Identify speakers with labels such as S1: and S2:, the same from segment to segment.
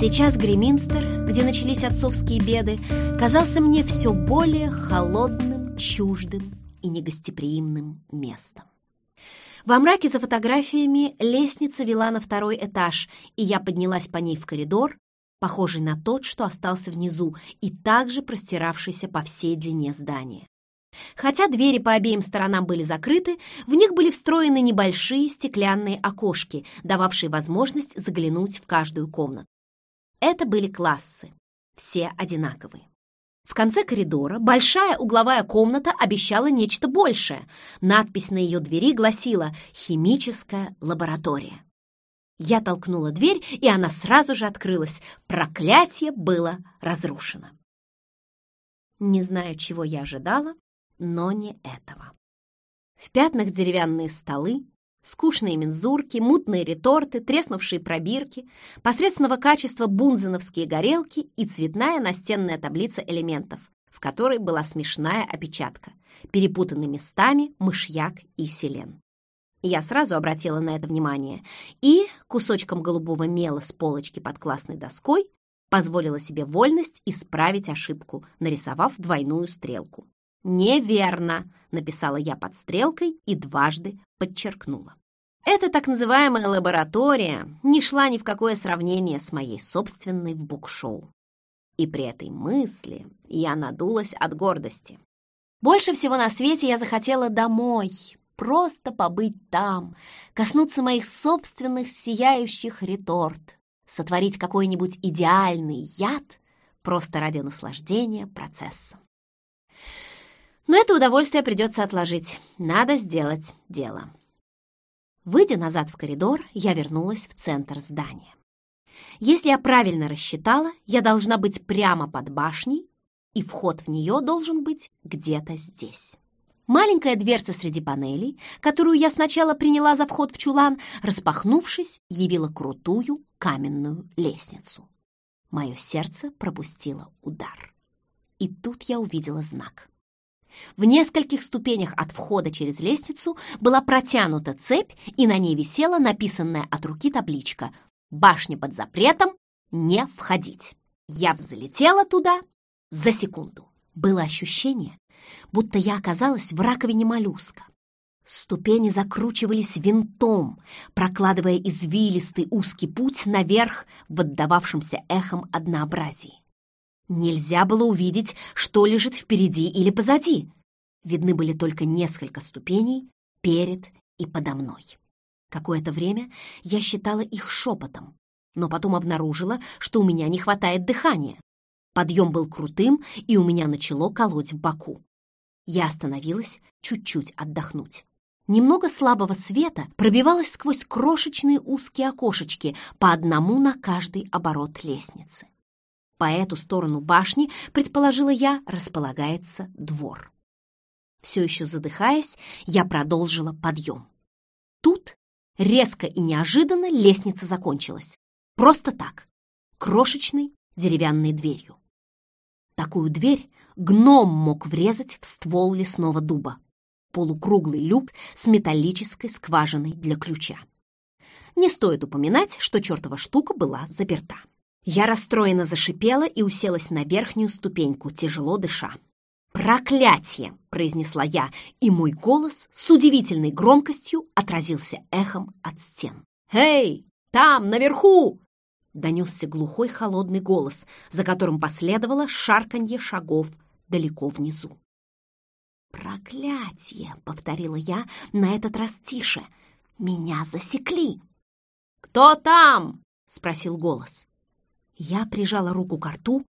S1: Сейчас Греминстер, где начались отцовские беды, казался мне все более холодным, чуждым и негостеприимным местом. Во мраке за фотографиями лестница вела на второй этаж, и я поднялась по ней в коридор, похожий на тот, что остался внизу, и также простиравшийся по всей длине здания. Хотя двери по обеим сторонам были закрыты, в них были встроены небольшие стеклянные окошки, дававшие возможность заглянуть в каждую комнату. Это были классы, все одинаковые. В конце коридора большая угловая комната обещала нечто большее. Надпись на ее двери гласила «Химическая лаборатория». Я толкнула дверь, и она сразу же открылась. Проклятие было разрушено. Не знаю, чего я ожидала, но не этого. В пятнах деревянные столы, скучные мензурки, мутные реторты, треснувшие пробирки, посредственного качества бунзеновские горелки и цветная настенная таблица элементов, в которой была смешная опечатка, перепутанный местами мышьяк и селен. Я сразу обратила на это внимание и кусочком голубого мела с полочки под классной доской позволила себе вольность исправить ошибку, нарисовав двойную стрелку. «Неверно!» — написала я под стрелкой и дважды подчеркнула. Эта так называемая лаборатория не шла ни в какое сравнение с моей собственной в букшоу. И при этой мысли я надулась от гордости. Больше всего на свете я захотела домой, просто побыть там, коснуться моих собственных сияющих реторт, сотворить какой-нибудь идеальный яд просто ради наслаждения процессом. Но это удовольствие придется отложить. Надо сделать дело. Выйдя назад в коридор, я вернулась в центр здания. Если я правильно рассчитала, я должна быть прямо под башней, и вход в нее должен быть где-то здесь. Маленькая дверца среди панелей, которую я сначала приняла за вход в чулан, распахнувшись, явила крутую каменную лестницу. Мое сердце пропустило удар. И тут я увидела знак. В нескольких ступенях от входа через лестницу была протянута цепь, и на ней висела написанная от руки табличка «Башня под запретом, не входить». Я взлетела туда за секунду. Было ощущение, будто я оказалась в раковине моллюска. Ступени закручивались винтом, прокладывая извилистый узкий путь наверх в отдававшемся эхом однообразии. Нельзя было увидеть, что лежит впереди или позади. Видны были только несколько ступеней перед и подо мной. Какое-то время я считала их шепотом, но потом обнаружила, что у меня не хватает дыхания. Подъем был крутым, и у меня начало колоть в боку. Я остановилась чуть-чуть отдохнуть. Немного слабого света пробивалось сквозь крошечные узкие окошечки по одному на каждый оборот лестницы. По эту сторону башни, предположила я, располагается двор. Все еще задыхаясь, я продолжила подъем. Тут резко и неожиданно лестница закончилась. Просто так, крошечной деревянной дверью. Такую дверь гном мог врезать в ствол лесного дуба. Полукруглый люк с металлической скважиной для ключа. Не стоит упоминать, что чертова штука была заперта. Я расстроенно зашипела и уселась на верхнюю ступеньку, тяжело дыша. «Проклятие!» — произнесла я, и мой голос с удивительной громкостью отразился эхом от стен. «Эй, там, наверху!» — донесся глухой холодный голос, за которым последовало шарканье шагов далеко внизу. «Проклятие!» — повторила я на этот раз тише. «Меня засекли!» «Кто там?» — спросил голос. Я прижала руку к рту,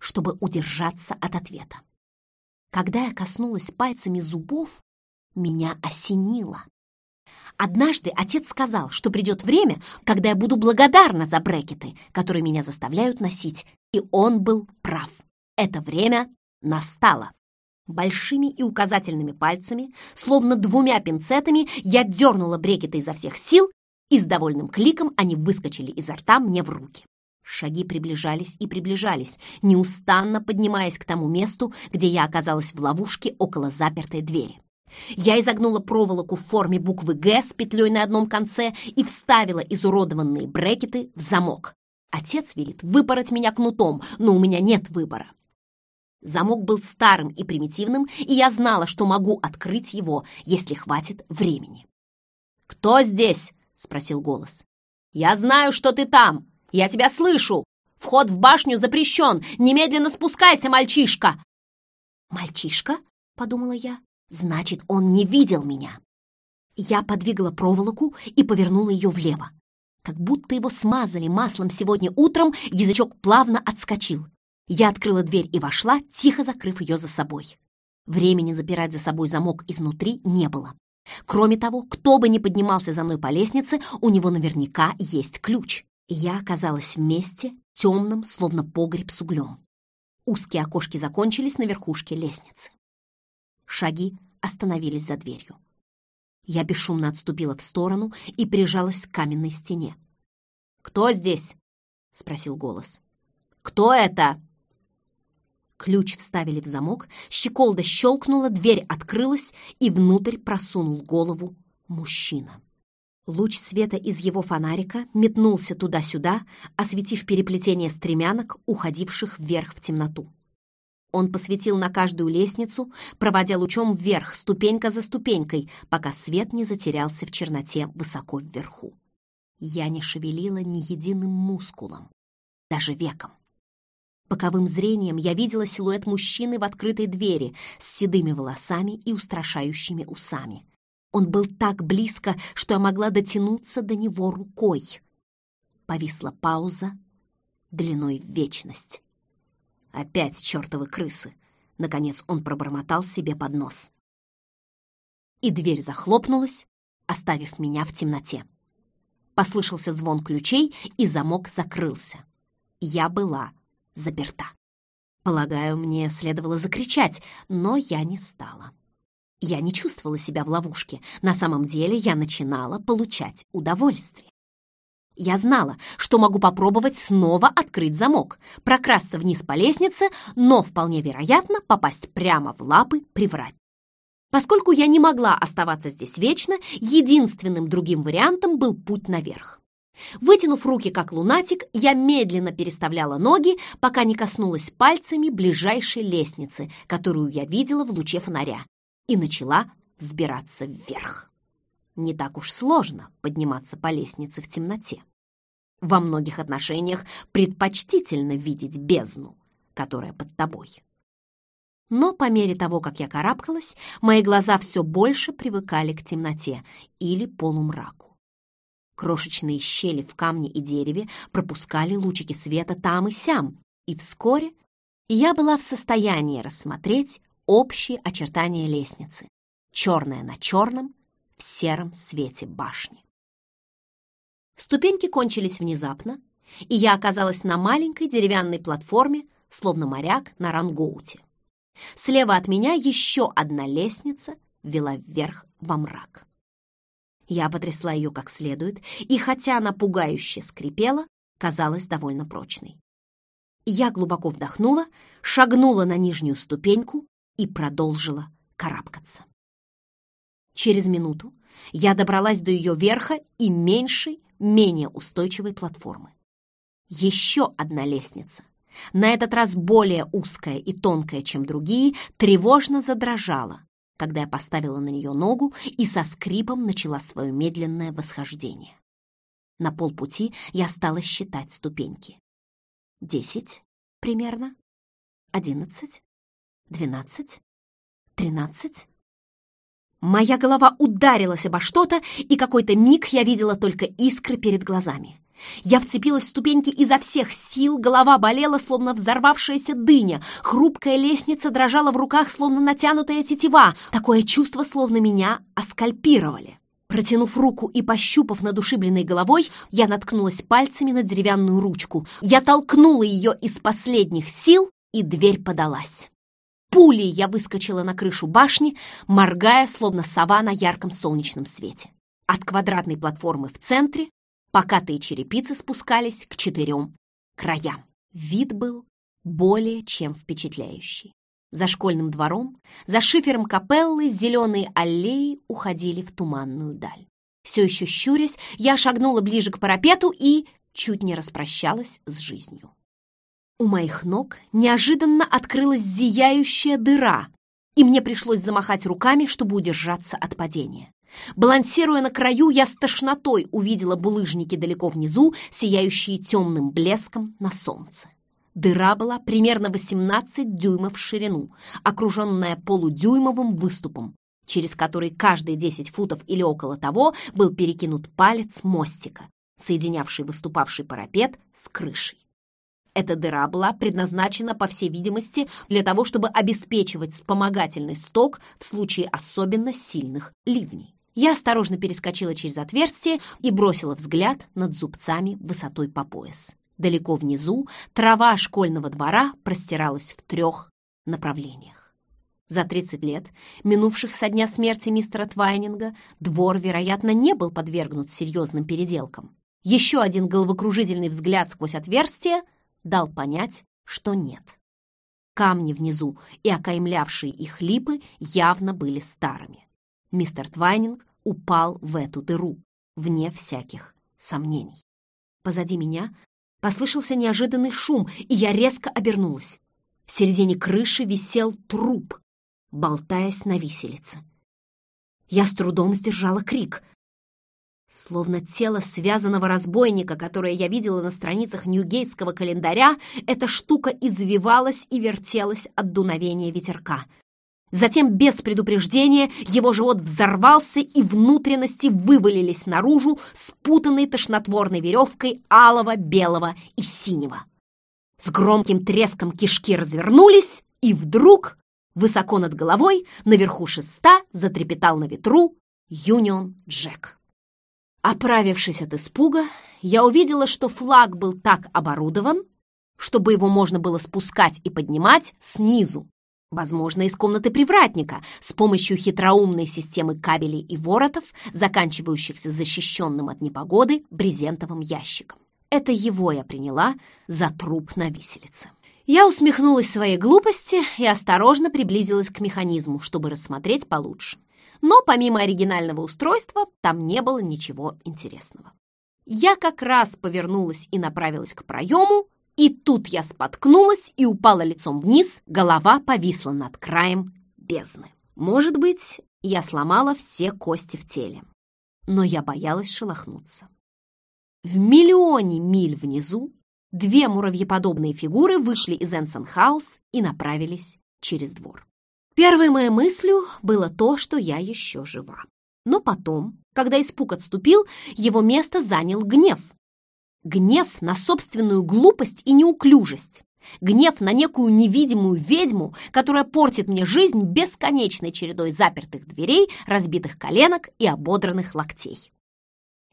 S1: чтобы удержаться от ответа. Когда я коснулась пальцами зубов, меня осенило. Однажды отец сказал, что придет время, когда я буду благодарна за брекеты, которые меня заставляют носить, и он был прав. Это время настало. Большими и указательными пальцами, словно двумя пинцетами, я дернула брекеты изо всех сил, и с довольным кликом они выскочили изо рта мне в руки. Шаги приближались и приближались, неустанно поднимаясь к тому месту, где я оказалась в ловушке около запертой двери. Я изогнула проволоку в форме буквы «Г» с петлей на одном конце и вставила изуродованные брекеты в замок. Отец велит выпороть меня кнутом, но у меня нет выбора. Замок был старым и примитивным, и я знала, что могу открыть его, если хватит времени. «Кто здесь?» — спросил голос. «Я знаю, что ты там! Я тебя слышу! Вход в башню запрещен! Немедленно спускайся, мальчишка!» «Мальчишка?» — подумала я. «Значит, он не видел меня!» Я подвигала проволоку и повернула ее влево. Как будто его смазали маслом сегодня утром, язычок плавно отскочил. Я открыла дверь и вошла, тихо закрыв ее за собой. Времени запирать за собой замок изнутри не было. Кроме того, кто бы ни поднимался за мной по лестнице, у него наверняка есть ключ. Я оказалась в месте, темном, словно погреб с углем. Узкие окошки закончились на верхушке лестницы. Шаги остановились за дверью. Я бесшумно отступила в сторону и прижалась к каменной стене. «Кто здесь?» — спросил голос. «Кто это?» Ключ вставили в замок, щеколда щелкнула, дверь открылась, и внутрь просунул голову мужчина. Луч света из его фонарика метнулся туда-сюда, осветив переплетение стремянок, уходивших вверх в темноту. Он посветил на каждую лестницу, проводя лучом вверх, ступенька за ступенькой, пока свет не затерялся в черноте высоко вверху. Я не шевелила ни единым мускулом, даже веком. Боковым зрением я видела силуэт мужчины в открытой двери с седыми волосами и устрашающими усами. Он был так близко, что я могла дотянуться до него рукой. Повисла пауза длиной в вечность. Опять чертовы крысы! Наконец он пробормотал себе под нос. И дверь захлопнулась, оставив меня в темноте. Послышался звон ключей, и замок закрылся. Я была заперта. Полагаю, мне следовало закричать, но я не стала. Я не чувствовала себя в ловушке. На самом деле я начинала получать удовольствие. Я знала, что могу попробовать снова открыть замок, прокрасться вниз по лестнице, но вполне вероятно попасть прямо в лапы приврать. Поскольку я не могла оставаться здесь вечно, единственным другим вариантом был путь наверх. Вытянув руки, как лунатик, я медленно переставляла ноги, пока не коснулась пальцами ближайшей лестницы, которую я видела в луче фонаря, и начала взбираться вверх. Не так уж сложно подниматься по лестнице в темноте. Во многих отношениях предпочтительно видеть бездну, которая под тобой. Но по мере того, как я карабкалась, мои глаза все больше привыкали к темноте или полумраку. Крошечные щели в камне и дереве пропускали лучики света там и сям, и вскоре я была в состоянии рассмотреть общие очертания лестницы, черное на черном, в сером свете башни. Ступеньки кончились внезапно, и я оказалась на маленькой деревянной платформе, словно моряк на рангоуте. Слева от меня еще одна лестница вела вверх во мрак. Я потрясла ее как следует, и хотя она пугающе скрипела, казалась довольно прочной. Я глубоко вдохнула, шагнула на нижнюю ступеньку и продолжила карабкаться. Через минуту я добралась до ее верха и меньшей, менее устойчивой платформы. Еще одна лестница, на этот раз более узкая и тонкая, чем другие, тревожно задрожала, когда я поставила на нее ногу и со скрипом начала свое медленное восхождение. На полпути я стала считать ступеньки. Десять примерно, одиннадцать, двенадцать, тринадцать. Моя голова ударилась обо что-то, и какой-то миг я видела только искры перед глазами. Я вцепилась в ступеньки изо всех сил, голова болела, словно взорвавшаяся дыня, хрупкая лестница дрожала в руках, словно натянутая тетива, такое чувство, словно меня оскальпировали. Протянув руку и пощупав над ушибленной головой, я наткнулась пальцами на деревянную ручку. Я толкнула ее из последних сил, и дверь подалась. Пулей я выскочила на крышу башни, моргая, словно сова на ярком солнечном свете. От квадратной платформы в центре Покатые черепицы спускались к четырем краям. Вид был более чем впечатляющий. За школьным двором, за шифером капеллы зеленые аллеи уходили в туманную даль. Все еще щурясь, я шагнула ближе к парапету и чуть не распрощалась с жизнью. У моих ног неожиданно открылась зияющая дыра, и мне пришлось замахать руками, чтобы удержаться от падения. Балансируя на краю, я с тошнотой увидела булыжники далеко внизу, сияющие темным блеском на солнце. Дыра была примерно 18 дюймов в ширину, окруженная полудюймовым выступом, через который каждые 10 футов или около того был перекинут палец мостика, соединявший выступавший парапет с крышей. Эта дыра была предназначена, по всей видимости, для того, чтобы обеспечивать вспомогательный сток в случае особенно сильных ливней. Я осторожно перескочила через отверстие и бросила взгляд над зубцами высотой по пояс. Далеко внизу трава школьного двора простиралась в трех направлениях. За 30 лет, минувших со дня смерти мистера Твайнинга, двор, вероятно, не был подвергнут серьезным переделкам. Еще один головокружительный взгляд сквозь отверстие дал понять, что нет. Камни внизу и окаймлявшие их липы явно были старыми. Мистер Твайнинг упал в эту дыру, вне всяких сомнений. Позади меня послышался неожиданный шум, и я резко обернулась. В середине крыши висел труп, болтаясь на виселице. Я с трудом сдержала крик. Словно тело связанного разбойника, которое я видела на страницах Ньюгейтского календаря, эта штука извивалась и вертелась от дуновения ветерка. Затем, без предупреждения, его живот взорвался, и внутренности вывалились наружу, спутанной тошнотворной веревкой алого, белого и синего. С громким треском кишки развернулись, и вдруг, высоко над головой, наверху шеста затрепетал на ветру Юнион Джек. Оправившись от испуга, я увидела, что флаг был так оборудован, чтобы его можно было спускать и поднимать снизу, возможно, из комнаты привратника, с помощью хитроумной системы кабелей и воротов, заканчивающихся защищенным от непогоды брезентовым ящиком. Это его я приняла за труп на виселице. Я усмехнулась своей глупости и осторожно приблизилась к механизму, чтобы рассмотреть получше но помимо оригинального устройства там не было ничего интересного. Я как раз повернулась и направилась к проему, и тут я споткнулась и упала лицом вниз, голова повисла над краем бездны. Может быть, я сломала все кости в теле, но я боялась шелохнуться. В миллионе миль внизу две муравьеподобные фигуры вышли из Энсенхаус и направились через двор. Первой моей мыслью было то, что я еще жива. Но потом, когда испуг отступил, его место занял гнев. Гнев на собственную глупость и неуклюжесть. Гнев на некую невидимую ведьму, которая портит мне жизнь бесконечной чередой запертых дверей, разбитых коленок и ободранных локтей.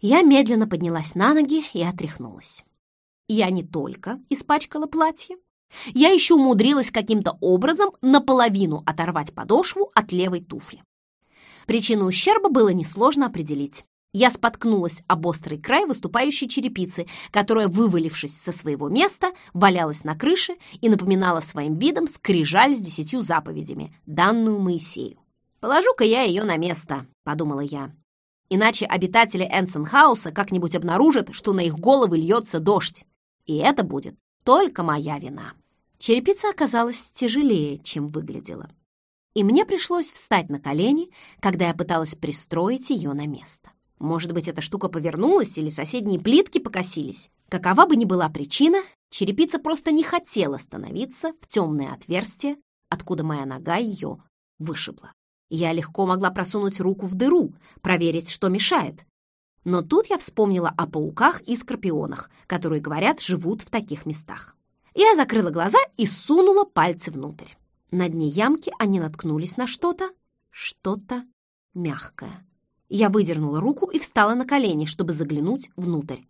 S1: Я медленно поднялась на ноги и отряхнулась. Я не только испачкала платье, я еще умудрилась каким-то образом наполовину оторвать подошву от левой туфли. Причину ущерба было несложно определить. Я споткнулась об острый край выступающей черепицы, которая, вывалившись со своего места, валялась на крыше и напоминала своим видом скрижаль с десятью заповедями, данную Моисею. «Положу-ка я ее на место», — подумала я. Иначе обитатели Энсенхауса как-нибудь обнаружат, что на их головы льется дождь. И это будет только моя вина. Черепица оказалась тяжелее, чем выглядела. И мне пришлось встать на колени, когда я пыталась пристроить ее на место. Может быть, эта штука повернулась или соседние плитки покосились. Какова бы ни была причина, черепица просто не хотела становиться в темное отверстие, откуда моя нога ее вышибла. Я легко могла просунуть руку в дыру, проверить, что мешает. Но тут я вспомнила о пауках и скорпионах, которые, говорят, живут в таких местах. Я закрыла глаза и сунула пальцы внутрь. На дне ямки они наткнулись на что-то, что-то мягкое. Я выдернула руку и встала на колени, чтобы заглянуть внутрь.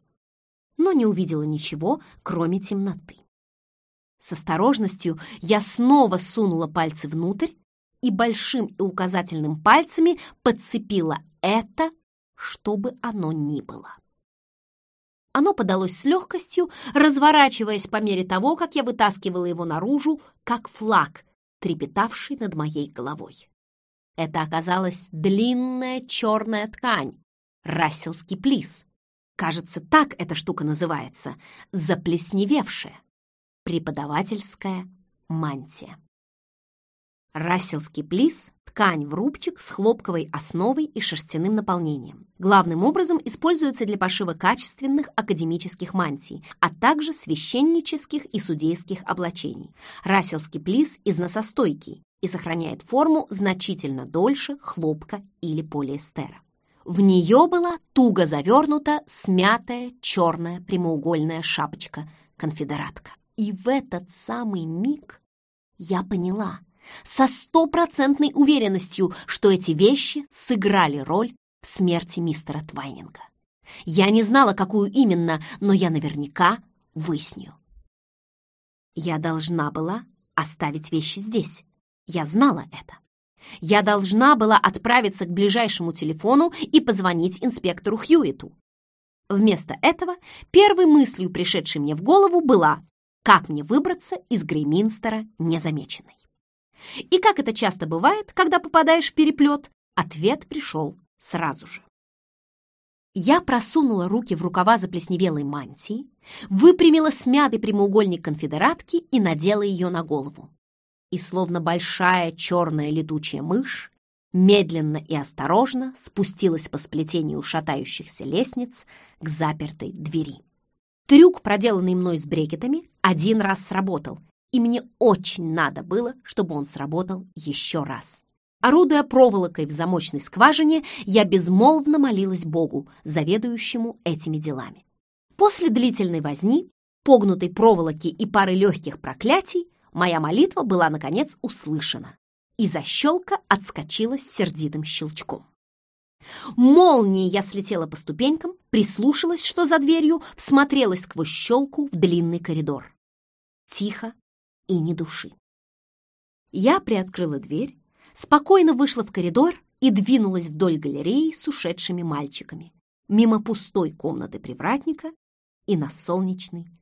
S1: Но не увидела ничего, кроме темноты. С осторожностью я снова сунула пальцы внутрь и большим и указательным пальцами подцепила это, что бы оно ни было. Оно подалось с легкостью, разворачиваясь по мере того, как я вытаскивала его наружу, как флаг, трепетавший над моей головой. Это оказалась длинная черная ткань, рассельский плис. Кажется, так эта штука называется. Заплесневевшая. Преподавательская мантия. Расселский плис – ткань в рубчик с хлопковой основой и шерстяным наполнением. Главным образом используется для пошива качественных академических мантий, а также священнических и судейских облачений. Расселский плис износостойкий и сохраняет форму значительно дольше хлопка или полиэстера. В нее была туго завернута смятая черная прямоугольная шапочка конфедератка. И в этот самый миг я поняла – со стопроцентной уверенностью, что эти вещи сыграли роль в смерти мистера Твайнинга. Я не знала, какую именно, но я наверняка выясню. Я должна была оставить вещи здесь. Я знала это. Я должна была отправиться к ближайшему телефону и позвонить инспектору Хьюиту. Вместо этого первой мыслью, пришедшей мне в голову, была, как мне выбраться из Грейминстера незамеченной. И как это часто бывает, когда попадаешь в переплет, ответ пришел сразу же. Я просунула руки в рукава заплесневелой мантии, выпрямила смятый прямоугольник конфедератки и надела ее на голову. И словно большая черная летучая мышь, медленно и осторожно спустилась по сплетению шатающихся лестниц к запертой двери. Трюк, проделанный мной с брекетами, один раз сработал, и мне очень надо было, чтобы он сработал еще раз. Орудуя проволокой в замочной скважине, я безмолвно молилась Богу, заведующему этими делами. После длительной возни, погнутой проволоки и пары легких проклятий, моя молитва была, наконец, услышана, и защелка отскочила с сердитым щелчком. Молнией я слетела по ступенькам, прислушалась, что за дверью, всмотрелась сквозь щелку в длинный коридор. Тихо, и ни души. Я приоткрыла дверь, спокойно вышла в коридор и двинулась вдоль галереи с ушедшими мальчиками, мимо пустой комнаты привратника и на солнечный свет.